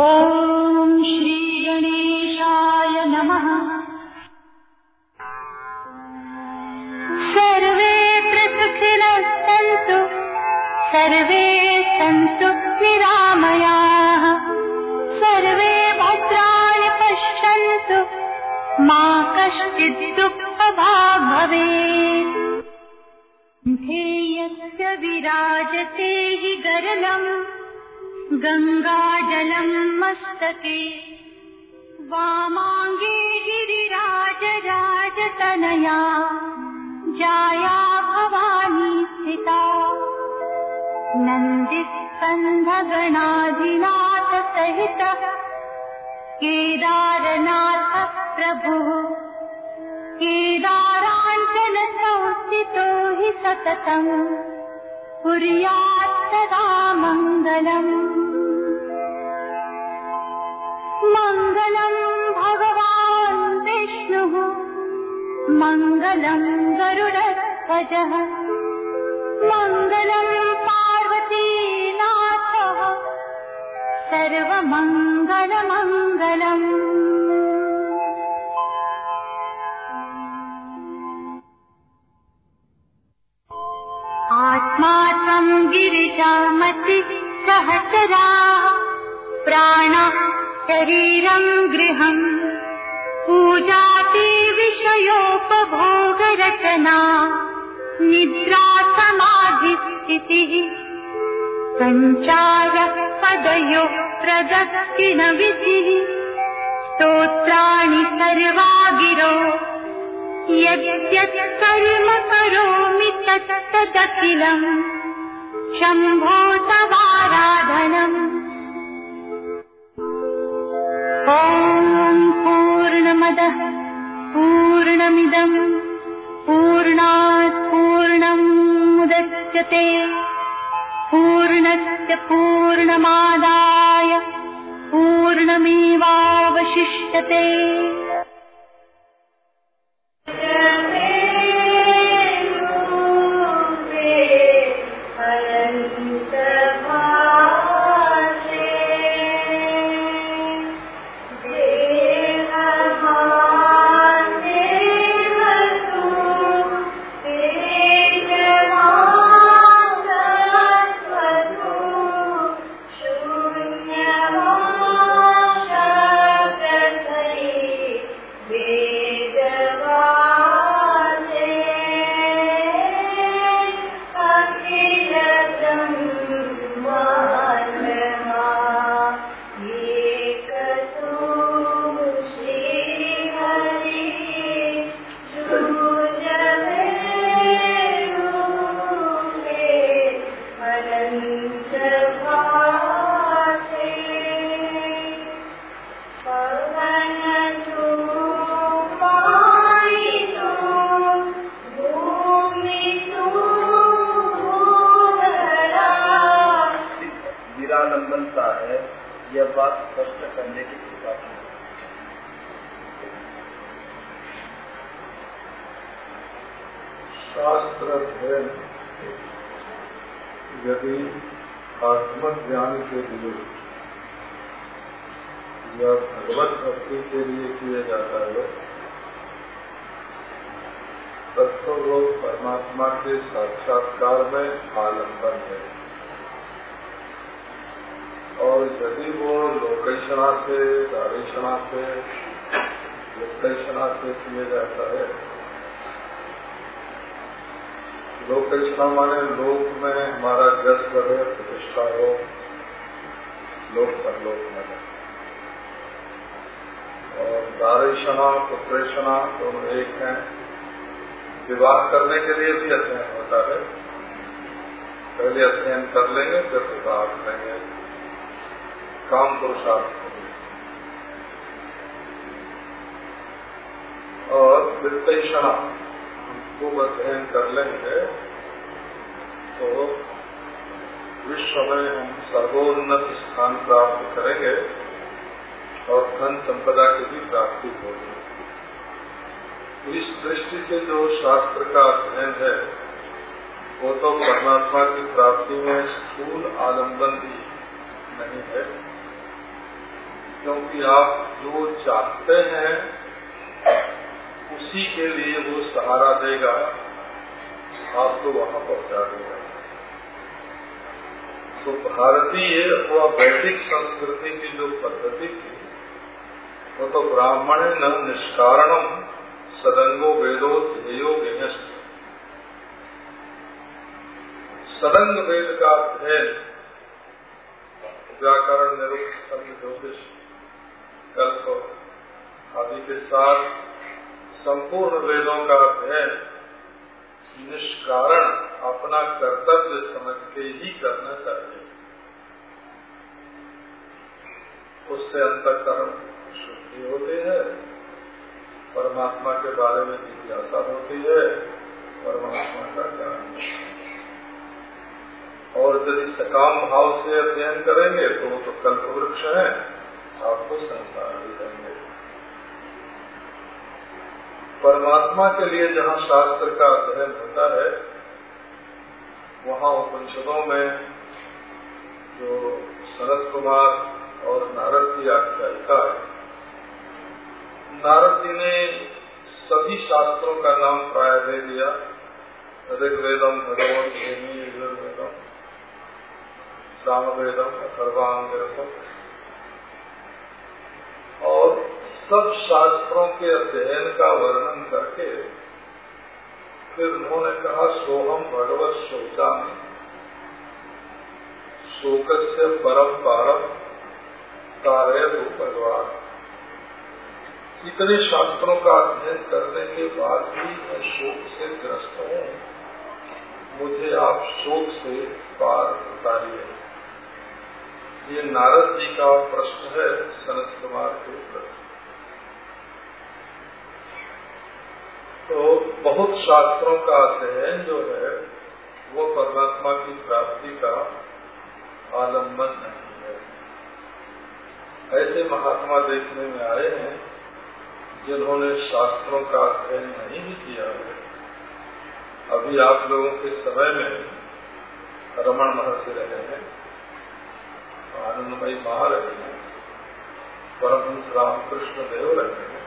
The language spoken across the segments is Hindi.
ॐ श्रीगणेशाय नमः। सर्वे प्रसुखिनः सन्तु सर्वे सन्तु निरामयाः। सर्वे भद्राणि पश्यन्तु मा कश्चित् दुःखभाग् भवेत्। ध्येयस्य विराजते हि गरलम् गङ्गाजलम् मस्तके। वामाङ्गे गिरिराजराजतनया। जाया भवानी स्थिता नन्दिस्कन्धगणाधिनाथ सहितः केदारनाथ प्रभुः केदाराञ्चल संस्थितो हि सततम्। कुर्यात् सदा मङ्गलम् मङ्गलम् भगवान् विष्णुः। मङ्गलम् गरुडध्वजः। मङ्गलम् पार्वतीनाथः। सर्वमङ्गलमङ्गलम् गिरिजामति सहचराः प्राणः शरीरम् गृहम्। पूजाति विषयोपभोगरचना। निद्रा समाधिस्थितिः सञ्चारः पदयोः प्रदक्षिणविधिः स्तोत्राणि सर्वा गिरो यद्यत् कर्म करोमि तत्तदखिलम् शम्भो तवाराधनम् ॐ पूर्णमदः पूर्णमिदम्। पूर्णात् पूर्णम् मुदच्यते। पूर्णस्य पूर्णमादाय पूर्णमेवावशिष्यते यह बात स्पष्ट करने की कृपा की शास्त्र अध्ययन यदि आत्मज्ञान के लिए या भगवत भक्ति के लिए किया जाता है तब तो परमात्मा के साक्षात्कार में आलंबन है। और यदि वो लोकेशना से दारेशना से लोकेशना से किया जाता है। लोकेशना माने लोक में हमारा जस बढ़े प्रतिष्ठा हो, लोक परलोक में और दारेशना पुत्रेशना दोनों एक हैं। विवाह करने के लिए भी अध्ययन होता है। पहले अध्ययन कर लेंगे, फिर विवाह करेंगे। काम पुरुषार्थ और वित्तेषणा खूब अध्ययन कर लेंगे तो विश्व में हम सर्वोन्नत स्थान प्राप्त करेंगे और धन संपदा की भी प्राप्ति होगी। इस दृष्टि से जो शास्त्र का अध्ययन है, वो तो परमात्मा की प्राप्ति में स्थूल आलंबन भी नहीं है। क्योंकि आप जो चाहते हैं, उसी के लिए वो सहारा देगा। आपको वहाँ पहुँचा देगा। तो भारतीय अथवा वैदिक संस्कृति की जो पद्धति थी, वो तो ब्राह्मण न निष्कारणम सदंगो वेदो ध्येयो विनष्ट सदंग वेद का अध्ययन, व्याकरण निरुक्त ज्योतिष कल्प आदि के साथ संपूर्ण वेदों का अध्ययन निष्कारण अपना कर्तव्य समझ के ही करना चाहिए। उससे अंतकरण शुद्धि होती है, परमात्मा के बारे में जिज्ञासा होती है, परमात्मा का ज्ञान और यदि सकाम भाव से अध्ययन करेंगे तो वो तो कल्प वृक्ष है। आपको संसार भी देंगे परमात्मा के लिए जहाँ शास्त्र का अध्ययन होता है, वहाँ उपनिषदों में जो शरद कुमार और नारद की आख्यायिका है, नारद जी ने सभी शास्त्रों का नाम प्राय दे दिया। ऋग्वेदम, भगवत यजुर्वेदम सामवेदम अथर्वांग और सब शास्त्रों के अध्ययन का वर्णन करके फिर उन्होंने कहा, सोहम भगवत शोचा में शोक से परम पारम कार्य भगवान इतने शास्त्रों का अध्ययन करने के बाद भी मैं शोक से ग्रस्त हूँ। मुझे आप शोक से पार उतारिए। ये नारद जी का प्रश्न है, सनत कुमार के प्रति तो बहुत शास्त्रों का अध्ययन जो है, वो परमात्मा की प्राप्ति का आलंबन नहीं है। ऐसे महात्मा देखने में आए हैं, जिन्होंने शास्त्रों का अध्ययन नहीं भी किया है। अभी आप लोगों के समय में रमण महर्षि रहे हैं, आनंदमयी महा रहे हैं परमहंस रामकृष्ण देव रहे हैं।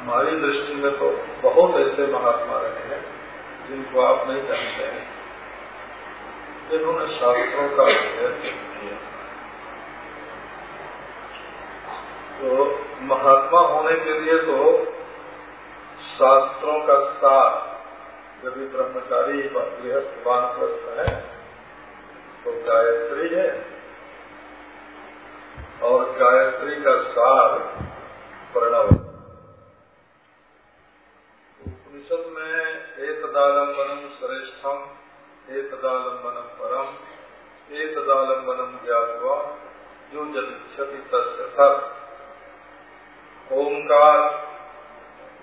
हमारी दृष्टि में तो बहुत ऐसे महात्मा रहे हैं, जिनको आप नहीं जानते हैं। जिन्होंने शास्त्रों का अध्ययन किया। तो महात्मा होने के लिए तो शास्त्रों का सार यदि ब्रह्मचारी गृहस्थ, वानप्रस्थ है तो गायत्री है। और गायत्री का सार प्रणव उपनिषद में एक एतदालंबनम श्रेष्ठम एक एतदालंबनम परम एक एतदालंबनम ज्ञातवा जो जदिच्छति तस्य ओंकार,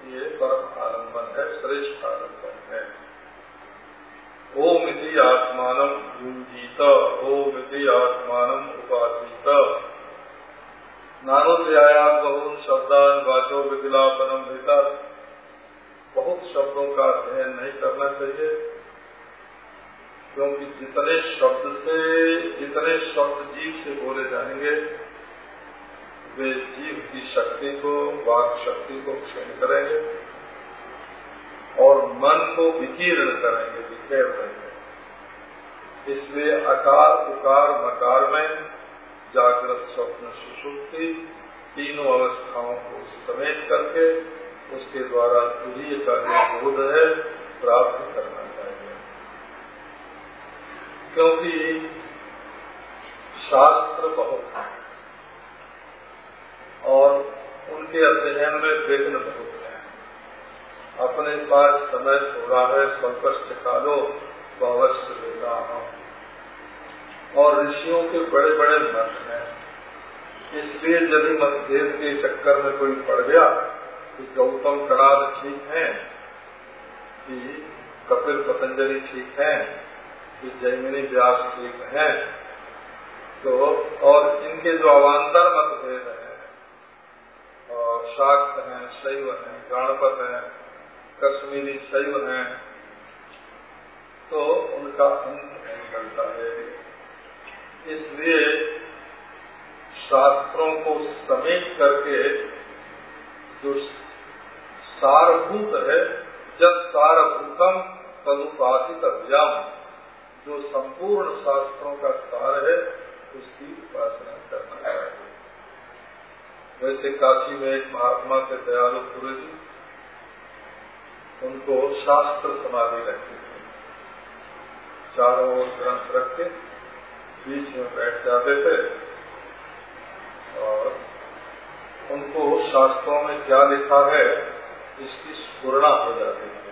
ये परम आलंबन है, श्रेष्ठ आलंबन है। ओम इति आत्मान युंजीत ओम इति आत्मान उपासित। नानोध्याया बहु शब्दान वाचो विदिलापनम भीतर बहुत शब्दों का अध्ययन नहीं करना चाहिए, क्योंकि जितने शब्द से, जितने शब्द जीव से बोले जाएँगे, वे जीव की शक्ति को वाक शक्ति को क्षण करेंगे और मन को विकीर्ण करेंगे विखेर देंगे इसलिए अकार, उकार, मकार में जागृत स्वप्न सुसुप्ति तीनों अवस्थाओं को समेट करके उसके द्वारा तुरीय का बोध है, प्राप्त करना चाहिए। क्योंकि शास्त्र बहुत है और उनके अध्ययन में विघ्न बहुत है। अपने पास समय थोड़ा है स्वल्पश्च कालो भवश्य लेगा और ऋषियों के बड़े बड़े मत हैं। इसलिए यदि मतभेद के चक्कर में कोई पड़ गया कि गौतम कणाद ठीक है, कि कपिल पतंजलि ठीक है, कि जैमिनी व्यास ठीक है तो और इनके जो अवान्तर मतभेद हैं, और शाक्त हैं, शैव हैं, गणपत हैं, कश्मीरी शैव हैं तो उनका अंत निकलता है। इसलिए शास्त्रों को समेट करके जो सारभूत है, जब सारभूतम तदुपासित अभ्याम। जो संपूर्ण शास्त्रों का सार है, उसकी उपासना करना चाहिए। वैसे काशी में एक महात्मा के दयालु गुरु जी, उनको शास्त्र समाधि रखते थे। चारों ओर ग्रंथ रख के बीच में बैठ जाते थे और उनको शास्त्रों में क्या लिखा है इसकी स्फुरना हो जाती थी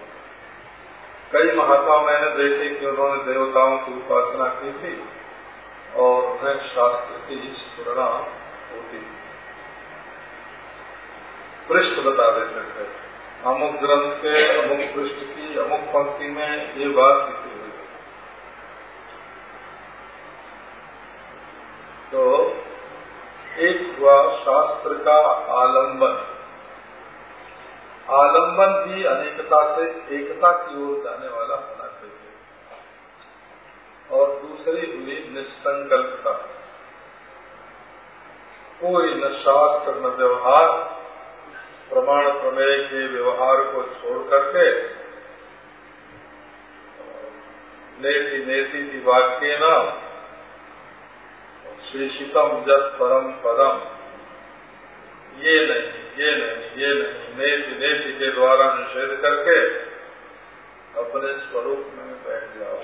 कई महात्मा मैंने देखे कि उन्होंने देवताओं की उपासना की थी और उन्हें शास्त्र की स्फुरना होती थी। पृष्ठ बता देते थे। अमुक ग्रंथ के, अमुक पृष्ठ की, अमुक पंक्ति में ये बात लिखी हुई तो एक हुआ शास्त्र का आलंबन। आलंबन भी अनेकता से एकता की ओर जाने वाला होना चाहिए। और दूसरी हुई निसंकल्पता। कोई न शास्त्र, न व्यवहार, प्रमाण प्रमेय के व्यवहार को छोड़ करके नेति नेति वाक्य न, शेषितम जत परम पदम, ये नहीं। ये नहीं ये नहीं नेति नेति के द्वारा निषेध करके अपने स्वरूप में बैठ जाओ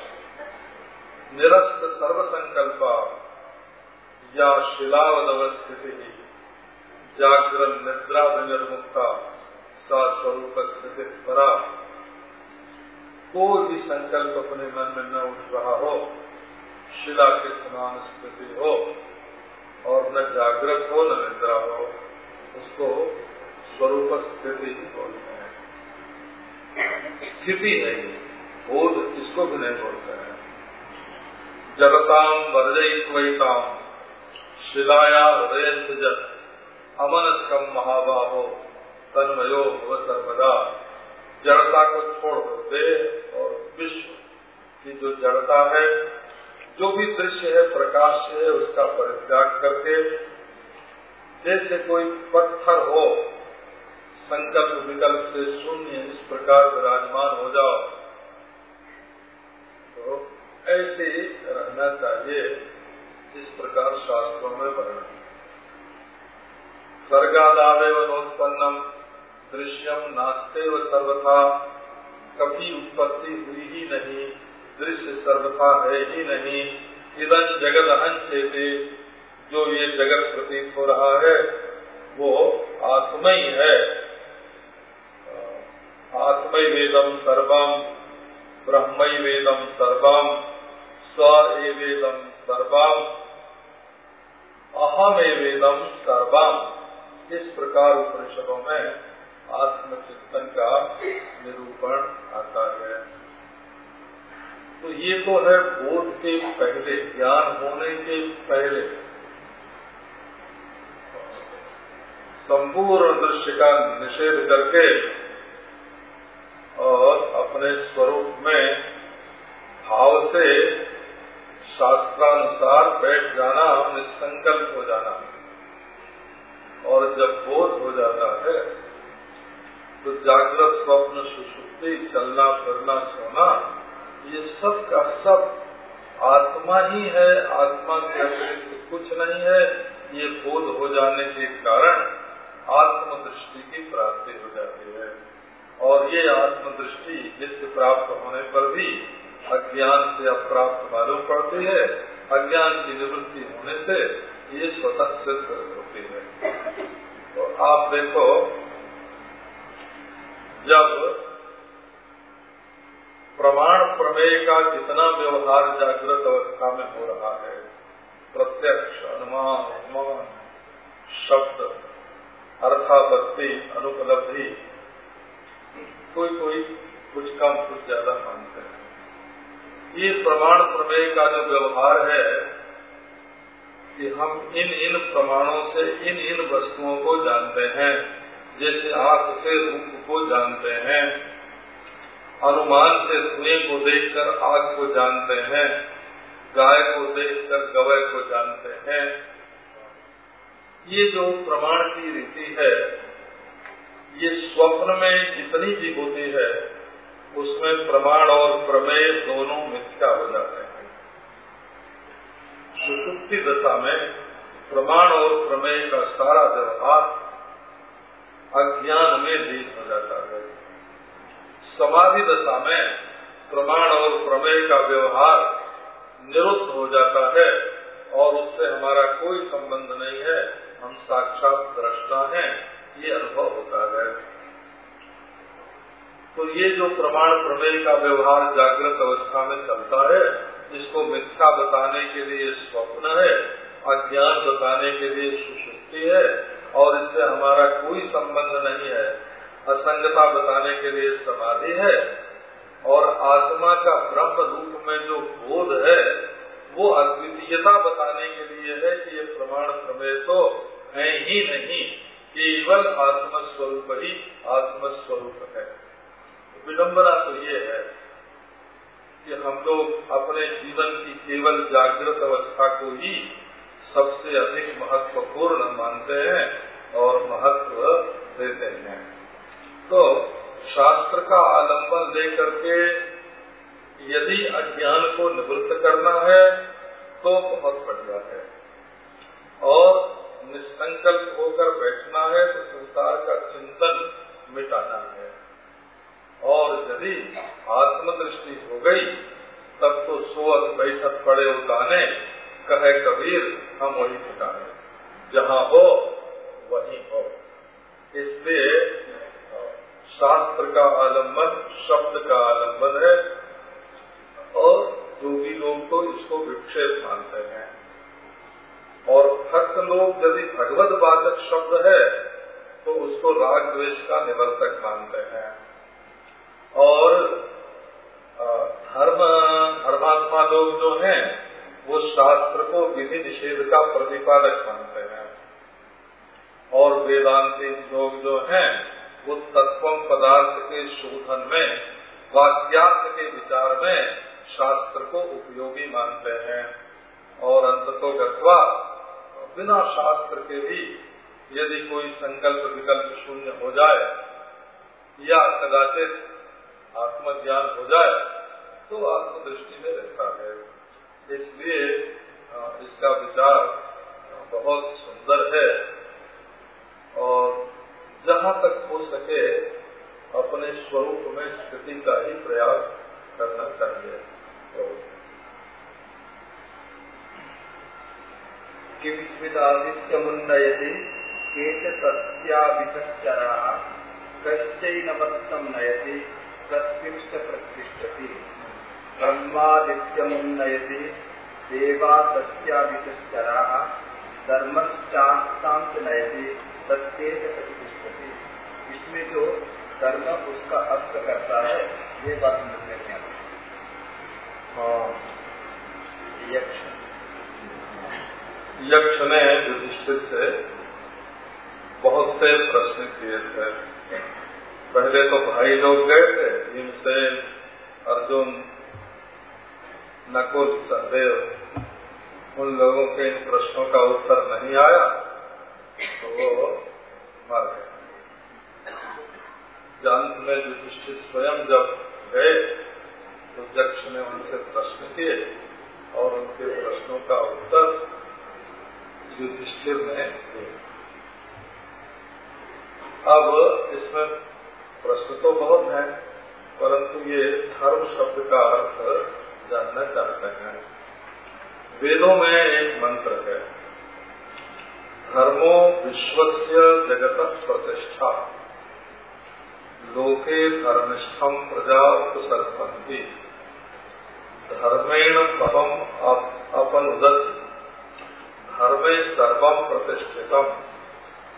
निरस्त सर्व संकल्पा या शिलावदवस्थिति जागरण निद्रा विनिर्मुक्ता, सा स्वरूप स्थिति परा। कोई भी संकल्प अपने मन में न उठ रहा हो, शिला के समान स्थिति हो, और न जागृत हो, न निद्रा हो उसको स्वरूप स्थिति ही बोलते हैं। स्थिति नहीं, बोध इसको भी नहीं बोलते हैं। जगताम वर्जयित्वयिताम शिलाया हृदय जत अमनस्कम महाबाहो, तन्मयो भव सर्वदा। जड़ता को छोड़ दो, देह और विश्व की जो जड़ता है, जो भी दृश्य है, प्रकाश है, उसका परित्याग करके जैसे कोई पत्थर हो, संकल्प विकल्प से शून्य इस प्रकार विराजमान हो जाओ। तो ऐसे रहना चाहिए, इस प्रकार शास्त्रों में वर्णन। सर्गादावेव नोत्पन्नम, दृश्यम नास्ते व सर्वथा, कभी उत्पत्ति हुई ही नहीं, दृश्य सर्वथा है ही नहीं इधन जगत अहन चेते जो ये जगत प्रतीत हो रहा है, वो आत्मा ही। आत्मय वेदम सर्वम, ब्रह्मय वेदम सर्वम स वेदम सर्वम अहम वेदम सर्वम। इस प्रकार उपनिषदों में आत्मचिंतन का निरूपण आता है। तो ये तो है बोध के पहले, ज्ञान होने के पहले। संपूर्ण दृश्य का निषेध करके और अपने स्वरूप में भाव से शास्त्रानुसार बैठ जाना निसंकल्प हो जाना। और जब बोध हो जाता है तो जागृत स्वप्न, सुसुप्ति, चलना, फिरना, सोना, ये सब का सब आत्मा ही है। आत्मा के अतिरिक्त कुछ नहीं है। ये बोध हो जाने के कारण आत्मदृष्टि की प्राप्ति हो जाती है। और ये आत्मदृष्टि नित्य प्राप्त होने पर भी अज्ञान से अप्राप्त मालूम पड़ती है। अज्ञान की निवृत्ति होने से ये स्वतः सिद्ध होती है। तो आप देखो, जब प्रमाण प्रमेय का जितना व्यवहार जागृत अवस्था में हो रहा है, प्रत्यक्ष, अनुमान अनुमान शब्द अर्थापत्ति अनुपलब्धि, कोई कोई कुछ कम, कुछ ज़्यादा मानते हैं। ये प्रमाण प्रमेय का जो व्यवहार है, कि हम इन इन प्रमाणों से, इन इन वस्तुओं को जानते हैं, जैसे आँख से रूप को जानते हैं, अनुमान से धुएँ को देखकर आग को जानते हैं, गाय को देखकर गवय को जानते हैं ये जो प्रमाण की रीति है, ये स्वप्न में जितनी भी होती है, उसमें प्रमाण और प्रमेय दोनों मिथ्या हो जाते हैं। सुसुप्ति दशा में प्रमाण और प्रमेय का सारा व्यवहार अज्ञान में लीन हो जाता है। समाधि दशा में प्रमाण और प्रमेय का व्यवहार निरुद्ध हो जाता है और उससे हमारा कोई संबंध नहीं है। हम साक्षात दृष्टा हैं, ये अनुभव होता है। तो ये जो प्रमाण प्रमेय का व्यवहार जागृत अवस्था में चलता है, इसको मिथ्या बताने के लिए स्वप्न है, अज्ञान बताने के लिए सुशुक्ति है, और इससे हमारा कोई संबंध नहीं है। असंगता बताने के लिए समाधि है, और आत्मा का ब्रह्म रूप में जो बोध है वो अद्वितीयता बताने के लिए है कि ये प्रमाण प्रमेय तो है ही नहीं, केवल आत्मस्वरूप ही आत्मस्वरूप है। विडम्बना तो ये है कि हम लोग अपने जीवन की केवल जागृत अवस्था को ही सबसे अधिक महत्वपूर्ण मानते हैं और महत्व देते हैं। तो शास्त्र का आलंबन लेकर के यदि अज्ञान को निवृत्त करना है तो बहुत बढ़िया है। और निसंकल्प होकर बैठना है तो संसार का चिंतन मिटाना है। और यदि आत्मदृष्टि हो गई, तब तो सोअत बैठक पड़े उताने, कहे कबीर, हम वही ठिकाने। जहाँ हो, वही हो। इसलिए शास्त्र का आलंबन, शब्द का आलंबन है। और योगी लोग तो इसको विक्षेप मानते हैं। और भक्त लोग यदि भगवत वाचक शब्द है तो उसको राग द्वेष का निवर्तक मानते हैं। और धर्म, धर्मात्मा लोग जो हैं, वो शास्त्र को विधि निषेध का प्रतिपादक मानते हैं। और वेदांति लोग जो हैं, वो तत्व पदार्थ के शोधन में, वाक्यार्थ के विचार में शास्त्र को उपयोगी मानते हैं और अंततो गत्वा बिना शास्त्र के भी यदि कोई संकल्प विकल्प शून्य हो जाए या कदाचित आत्मज्ञान हो जाए तो आत्मदृष्टि में रहता है। इसलिए इसका विचार बहुत सुंदर है। और जहाँ तक हो सके, अपने स्वरूप में स्थिति का ही प्रयास करना चाहिए। तो किंस्मिदादित्यमुन्नयति केच तस्याभितश्चराः कश्चैनवत्तं नयति, कस्मिंश्च प्रतिष्ठति। ब्रह्मादित्यमुन्नयति देवा तस्याभितश्चराः धर्मश्चास्तां च नयति सत्य प्रतिष्ठति। इसमें जो धर्म, उसका अस्त करता है, ये बात यक्ष। यक्ष ने युधिष्ठिर से बहुत से प्रश्न किए थे। पहले तो भाई लोग गए थे भीमसेन अर्जुन, नकुल, सहदेव, उन लोगों के इन प्रश्नों का उत्तर नहीं आया तो वो मर गए। जानत में युधिष्ठिर स्वयं जब गए तो यक्ष ने उनसे प्रश्न किए और उनके प्रश्नों का उत्तर युधिष्ठिर ने अब इसमें प्रश्न तो बहुत है, परंतु ये धर्म शब्द का अर्थ जानना चाहते हैं। वेदों में एक मंत्र है, धर्मो विश्वस्य जगत प्रतिष्ठा। लोके धर्मिष्ठम प्रजा उपसर्पन्ति। धर्मेण पवम अपनुदति। धर्मे सर्वम प्रतिष्ठितम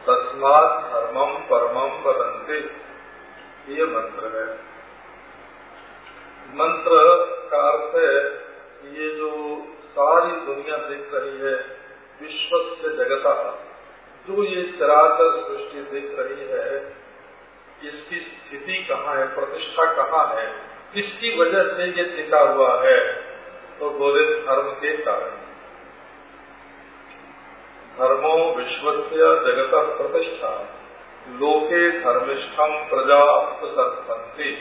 तस्मात धर्मम परमम वदंती ये मंत्र है। मंत्र का अर्थ है, ये जो सारी दुनिया दिख रही है, विश्व से जगता, जो ये चराचर सृष्टि दिख रही है इसकी स्थिति कहाँ है, प्रतिष्ठा कहाँ है इसकी वजह से ये टिका हुआ है तो बोले धर्म के कारण। धर्मो विश्व जगत प्रतिष्ठा, लोके धर्मिष्ठम प्रजा उपसंपत्ति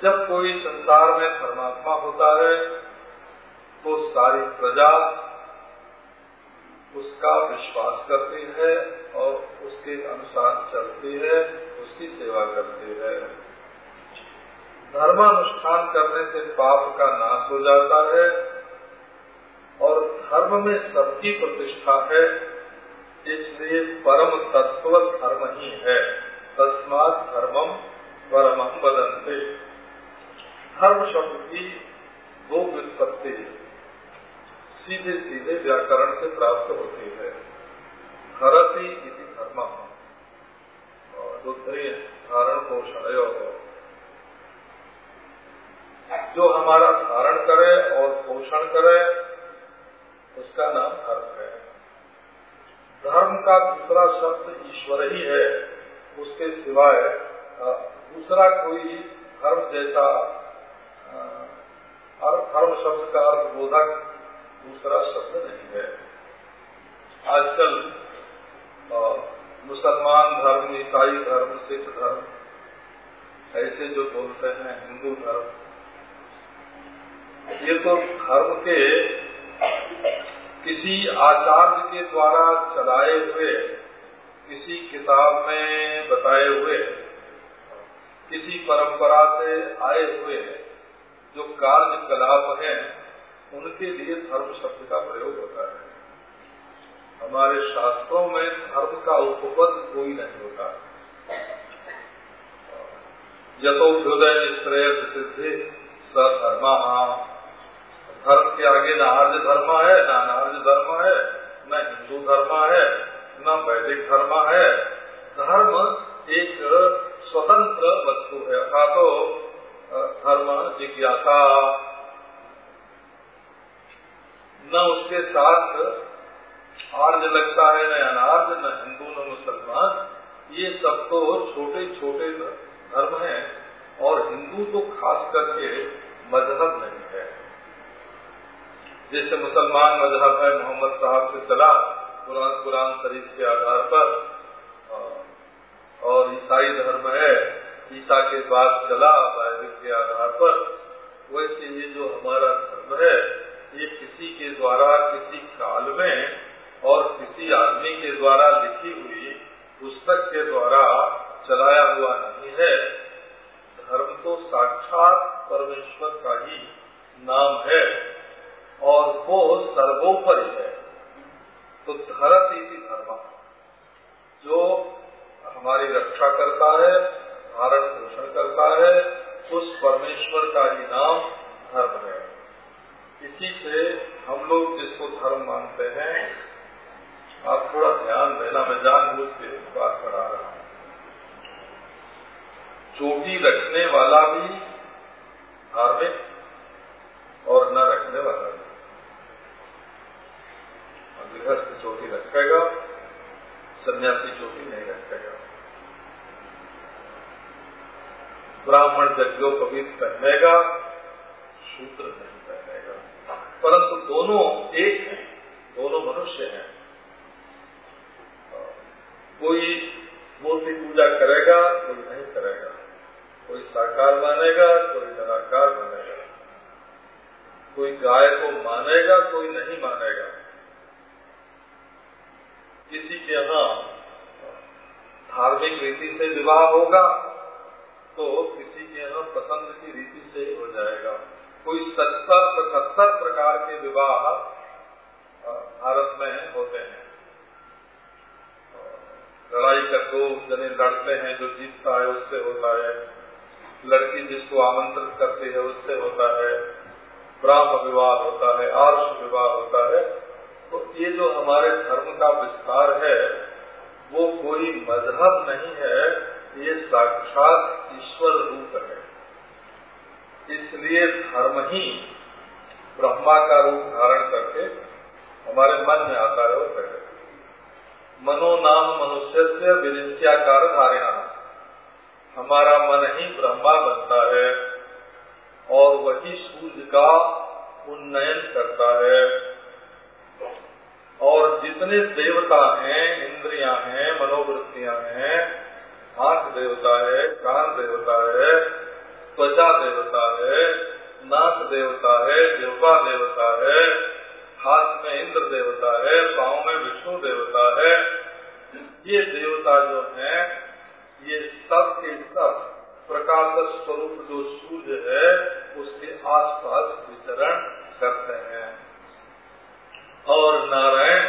जब कोई संसार में धर्मात्मा होता है तो सारी प्रजा उसका विश्वास करती है और उसके अनुसार चलती है, उसकी सेवा करती है। धर्मानुष्ठान करने से पाप का नाश हो जाता है और धर्म में सबकी प्रतिष्ठा है, इसलिए परम तत्व धर्म ही है। तस्मात धर्मम परमम बदनते धर्म शब्द की दो व्युत्पत्ति सीधे सीधे व्याकरण से प्राप्त होती है। हरती इति धर्म। दुग्धे धारण पोषण जो हमारा धारण करे और पोषण करे, उसका नाम धर्म है। धर्म का दूसरा शब्द ईश्वर ही है, उसके सिवाय दूसरा कोई धर्म जैसा धर्म शब्द का अर्थ बोधक दूसरा शब्द नहीं है। आजकल मुसलमान धर्म, ईसाई धर्म, सिख धर्म, ऐसे जो बोलते हैं, हिंदू धर्म, ये तो धर्म के किसी आचार्य के द्वारा चलाए हुए, किसी किताब में बताए हुए, किसी परंपरा से आए हुए जो कार्यकलाप हैं उनके लिए धर्म शब्द का प्रयोग होता है। हमारे शास्त्रों में धर्म का उपपद कोई नहीं होता। यथोभ्युदय निश्रेय सिद्धि सधर्मा धर्म के आगे न आर्य धर्म है, न अनार्य धर्म है, न हिंदू धर्म है, न वैदिक धर्म है। धर्म एक स्वतंत्र वस्तु है। अथा तो धर्म जिज्ञासा। न उसके साथ आर्ज लगता है, न अनार्य न हिंदू, न मुसलमान, ये सब तो छोटे छोटे धर्म हैं और हिंदू तो खास करके मज़हब नहीं है। जैसे मुसलमान मज़हब है, मोहम्मद साहब से चला कुरान कुरान शरीफ के आधार पर और ईसाई धर्म है, ईसा के बाद चला बाइबल के आधार पर, वैसे ये जो हमारा धर्म है ये किसी के द्वारा किसी काल में और किसी आदमी के द्वारा लिखी हुई पुस्तक के द्वारा चलाया हुआ नहीं है। धर्म तो साक्षात परमेश्वर का ही नाम है और वो सर्वोपरि है। तो धरत इसी धर्म। जो हमारी रक्षा करता है, धारण पोषण करता है, उस परमेश्वर का ही नाम धर्म है। इसी से हम लोग जिसको धर्म मानते हैं, आप थोड़ा ध्यान देना, मैं जानबूझ के बात करा रहा हूँ। चोटी रखने वाला भी धार्मिक और न रखने वाला भी। गृहस्थ चोटी रखेगा, सन्यासी चोटी नहीं रखेगा। ब्राह्मण यज्ञोपवीत पहनेगा सूत्र नहीं। परंतु दोनों एक हैं, दोनों मनुष्य हैं। कोई मूर्ति पूजा करेगा, कोई नहीं करेगा। कोई साकार मानेगा, कोई निराकार मानेगा। कोई गाय को मानेगा, कोई नहीं मानेगा। किसी के यहाँ धार्मिक रीति से विवाह होगा तो किसी के यहाँ पसंद की रीति से हो जाएगा। कोई सत्तर पचहत्तर प्रकार के विवाह भारत में होते हैं। लड़ाई का दो जने लड़ते हैं जो जीतता है, उससे होता है। लड़की जिसको आमंत्रित करती है, उससे होता है। ब्राह्म विवाह होता है, आर्ष विवाह होता है। तो ये जो हमारे धर्म का विस्तार है, वो कोई मज़हब नहीं है, ये साक्षात ईश्वर रूप है। इसलिए धर्म ही ब्रह्मा का रूप धारण करके हमारे मन में आता है वो कहे मनो नाम मनुष्य से विरिंच्याकार धारणा। हमारा मन ही ब्रह्मा बनता है और वही सूर्य का उन्नयन करता है। और जितने देवता हैं, इंद्रियाँ हैं, मनोवृत्तियाँ हैं आँख देवता है कान देवता है त्वचा देवता है, नाक देवता है देवता देवता है, हाथ में इंद्र देवता है, पाँव में विष्णु देवता है। ये देवता जो है, ये सब के सब प्रकाश स्वरूप जो सूर्य है, उसके आसपास विचरण करते हैं। और नारायण,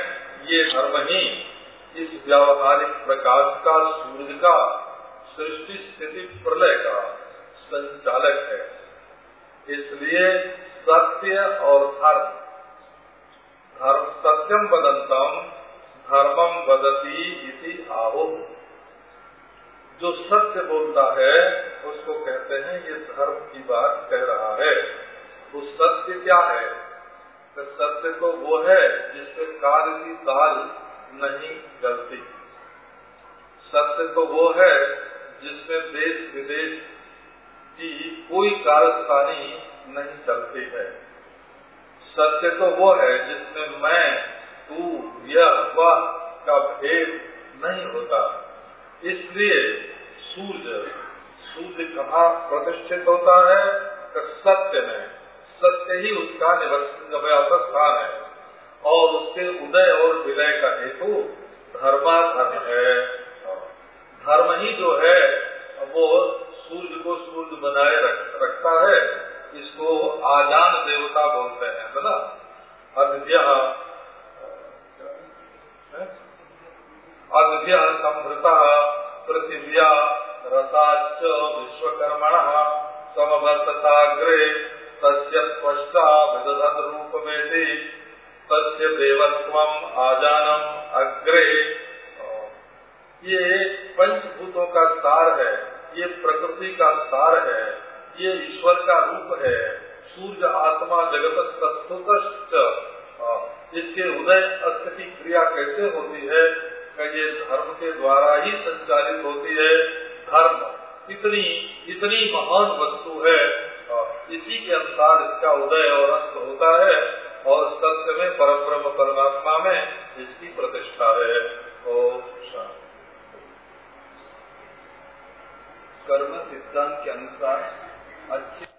ये धर्म ही इस व्यावहारिक प्रकाश का, सूर्य का, सृष्टि स्थिति प्रलय का संचालक है। इसलिए सत्य और धर्म। धर्म सत्यम बदंतम धर्मम बदती इति आहो। जो सत्य बोलता है, उसको कहते हैं, ये धर्म की बात कह रहा है। वो सत्य क्या है? तो सत्य तो वो है जिससे कार्य की दाल नहीं गलती। सत्य तो वो है जिसमें देश विदेश की कोई कारस्तानी नहीं चलती है। सत्य तो वो है जिसमें मैं, तू, यह, वह का भेद नहीं होता। इसलिए सूर्य सूर्य कहाँ प्रतिष्ठित होता है? तो सत्य में। सत्य ही उसका निवास स्थान है। और उसके उदय और विलय का हेतु धर्माधर्म है। धर्म ही जो है वो सूर्य को सूर्य बनाए रख, रखता है इसको आजान देवता बोलते हैं बोला अद्य अद्य संभृता पृथिव्या रसाच विश्वकर्मण समवर्तताग्रे तस्य त्वष्टा विदधत रूपमेति तस्य देवत्वम आजानम अग्रे। ये पंचभूतों का सार है, ये प्रकृति का सार है, ये ईश्वर का रूप है, सूर्य आत्मा जगत स्तुत इसके उदय अस्त की क्रिया कैसे होती है? ये धर्म के द्वारा ही संचालित होती है। धर्म इतनी इतनी महान वस्तु है। इसी के अनुसार इसका उदय और अस्त होता है और सत्य में परम ब्रह्म परमात्मा में इसकी प्रतिष्ठा है। ओम कर्म सिद्धांत के अनुसार अच्छे